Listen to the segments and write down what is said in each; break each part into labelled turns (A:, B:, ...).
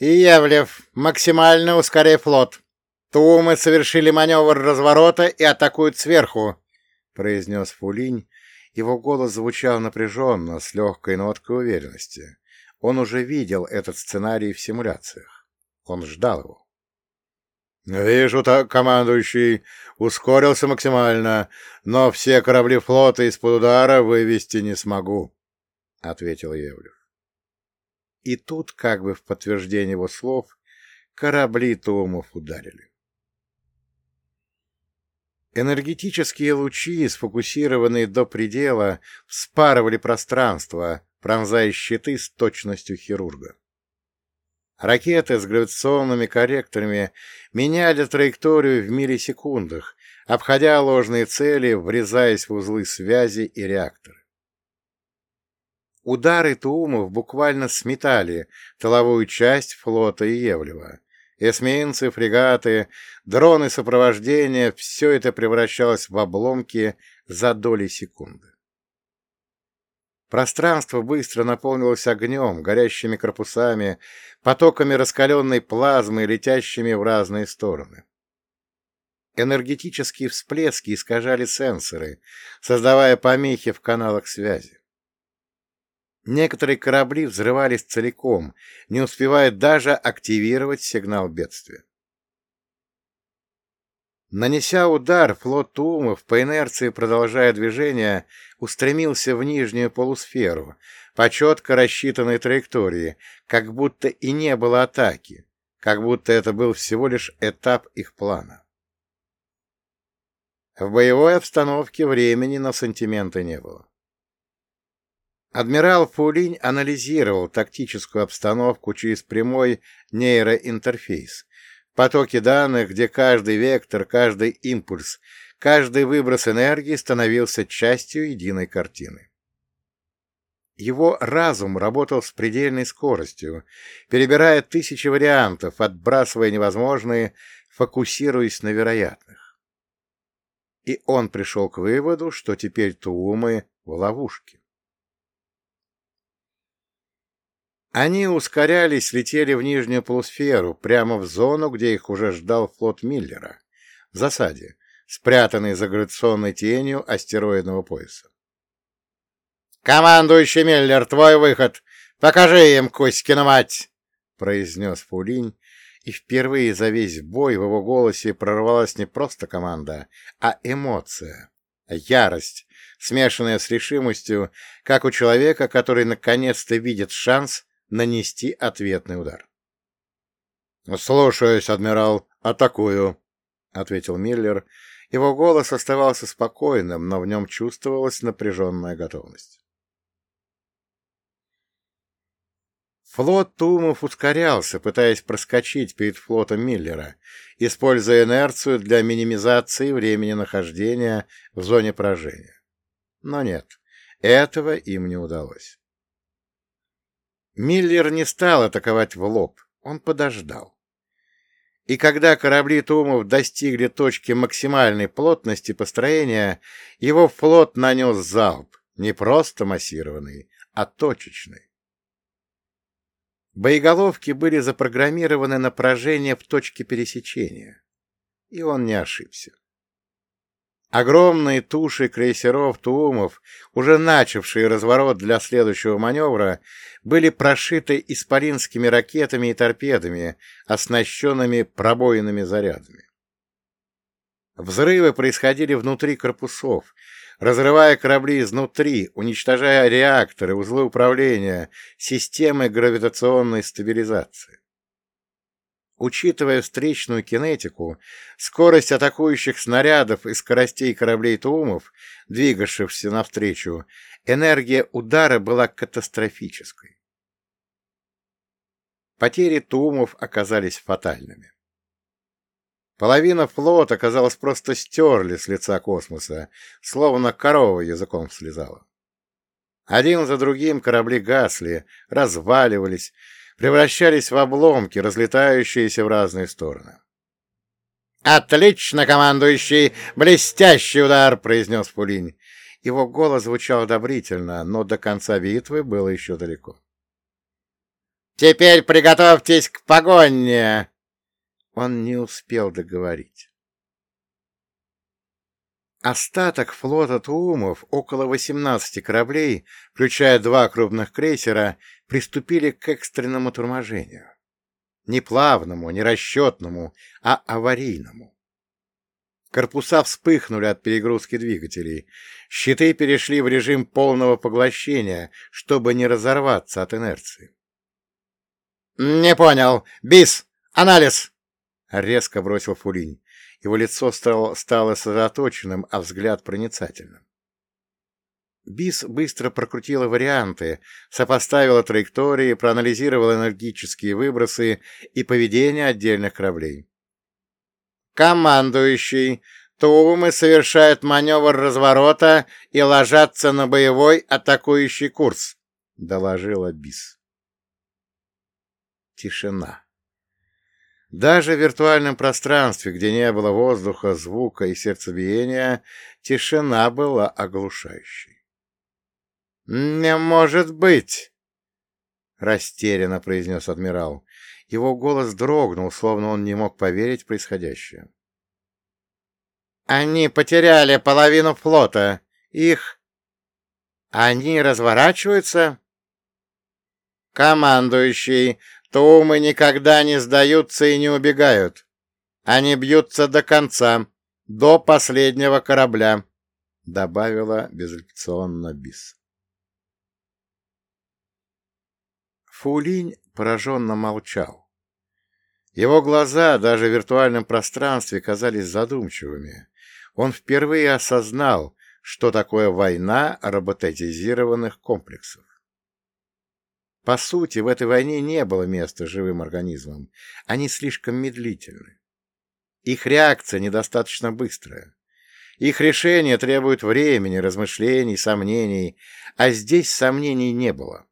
A: «Ивлев, максимально ускоряй флот. Тумы совершили маневр разворота и атакуют сверху», — произнес Фулинь. Его голос звучал напряженно, с легкой ноткой уверенности. Он уже видел этот сценарий в симуляциях. Он ждал его. «Вижу, так, командующий, ускорился максимально, но все корабли флота из-под удара вывести не смогу», — ответил Евлев. И тут, как бы в подтверждение его слов, корабли Туумов ударили. Энергетические лучи, сфокусированные до предела, вспарывали пространство, пронзая щиты с точностью хирурга. Ракеты с гравитационными корректорами меняли траекторию в миллисекундах, обходя ложные цели, врезаясь в узлы связи и реакторы. Удары Туумов буквально сметали тыловую часть флота Иевлева. Эсминцы, фрегаты, дроны сопровождения — все это превращалось в обломки за доли секунды. Пространство быстро наполнилось огнем, горящими корпусами, потоками раскаленной плазмы, летящими в разные стороны. Энергетические всплески искажали сенсоры, создавая помехи в каналах связи. Некоторые корабли взрывались целиком, не успевая даже активировать сигнал бедствия. Нанеся удар, флот Туумов, по инерции продолжая движение, устремился в нижнюю полусферу, по четко рассчитанной траектории, как будто и не было атаки, как будто это был всего лишь этап их плана. В боевой обстановке времени на сантименты не было. Адмирал Фулинь анализировал тактическую обстановку через прямой нейроинтерфейс, потоки данных, где каждый вектор, каждый импульс, каждый выброс энергии становился частью единой картины. Его разум работал с предельной скоростью, перебирая тысячи вариантов, отбрасывая невозможные, фокусируясь на вероятных. И он пришел к выводу, что теперь Туумы в ловушке. Они ускорялись, летели в нижнюю полусферу, прямо в зону, где их уже ждал флот Миллера, в засаде, спрятанный за гравитационной тенью астероидного пояса. «Командующий Миллер, твой выход! Покажи им, Кузькина мать!» — произнес Фулинь, и впервые за весь бой в его голосе прорвалась не просто команда, а эмоция, ярость, смешанная с решимостью, как у человека, который наконец-то видит шанс нанести ответный удар. «Слушаюсь, адмирал, атакую», — ответил Миллер. Его голос оставался спокойным, но в нем чувствовалась напряженная готовность. Флот Тумов ускорялся, пытаясь проскочить перед флотом Миллера, используя инерцию для минимизации времени нахождения в зоне поражения. Но нет, этого им не удалось. Миллер не стал атаковать в лоб, он подождал. И когда корабли Тумов достигли точки максимальной плотности построения, его флот нанес залп, не просто массированный, а точечный. Боеголовки были запрограммированы на поражение в точке пересечения, и он не ошибся. Огромные туши крейсеров Туумов, уже начавшие разворот для следующего маневра, были прошиты исполинскими ракетами и торпедами, оснащенными пробоинными зарядами. Взрывы происходили внутри корпусов, разрывая корабли изнутри, уничтожая реакторы, узлы управления, системы гравитационной стабилизации. Учитывая встречную кинетику, скорость атакующих снарядов и скоростей кораблей Туумов, двигавшихся навстречу, энергия удара была катастрофической. Потери Туумов оказались фатальными. Половина флота, казалось, просто стерли с лица космоса, словно корова языком слезала. Один за другим корабли гасли, разваливались, превращались в обломки, разлетающиеся в разные стороны. «Отлично, командующий! Блестящий удар!» — произнес Фулинь. Его голос звучал одобрительно, но до конца битвы было еще далеко. Теперь приготовьтесь к погоне!» Он не успел договорить. Остаток флота Туумов, около 18 кораблей, включая два крупных крейсера, приступили к экстренному торможению. Не плавному, не расчетному, а аварийному. Корпуса вспыхнули от перегрузки двигателей. Щиты перешли в режим полного поглощения, чтобы не разорваться от инерции. «Не понял. Бис! Анализ!» — резко бросил Фулинь. Его лицо стало, стало сосредоточенным, а взгляд проницательным. Бис быстро прокрутила варианты, сопоставила траектории, проанализировала энергические выбросы и поведение отдельных кораблей. «Командующий, Туумы совершают маневр разворота и ложатся на боевой атакующий курс», — доложила Бис. Тишина. Даже в виртуальном пространстве, где не было воздуха, звука и сердцебиения, тишина была оглушающей. «Не может быть!» — растерянно произнес адмирал. Его голос дрогнул, словно он не мог поверить в происходящее. «Они потеряли половину флота. Их... Они разворачиваются?» «Командующий, Тумы никогда не сдаются и не убегают. Они бьются до конца, до последнего корабля», — добавила безапелляционно Бис. Фулинь пораженно молчал. Его глаза даже в виртуальном пространстве казались задумчивыми. Он впервые осознал, что такое война роботизированных комплексов. По сути, в этой войне не было места живым организмам. Они слишком медлительны. Их реакция недостаточно быстрая. Их решения требуют времени, размышлений, сомнений, а здесь сомнений не было.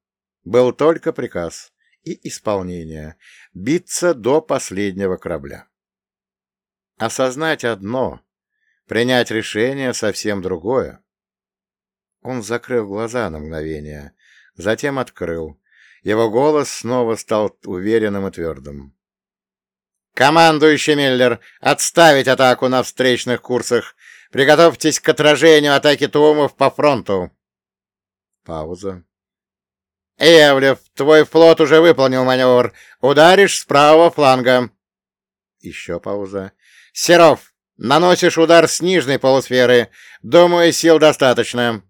A: Был только приказ и исполнение — биться до последнего корабля. Осознать одно, принять решение совсем другое. Он закрыл глаза на мгновение, затем открыл. Его голос снова стал уверенным и твердым. «Командующий Миллер, отставить атаку на встречных курсах! Приготовьтесь к отражению атаки Туумов по фронту!» Пауза. «Эвлев, твой флот уже выполнил маневр. Ударишь с правого фланга». Еще пауза. «Серов, наносишь удар с нижней полусферы. Думаю, сил достаточно».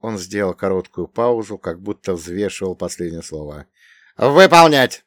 A: Он сделал короткую паузу, как будто взвешивал последнее слово. «Выполнять!»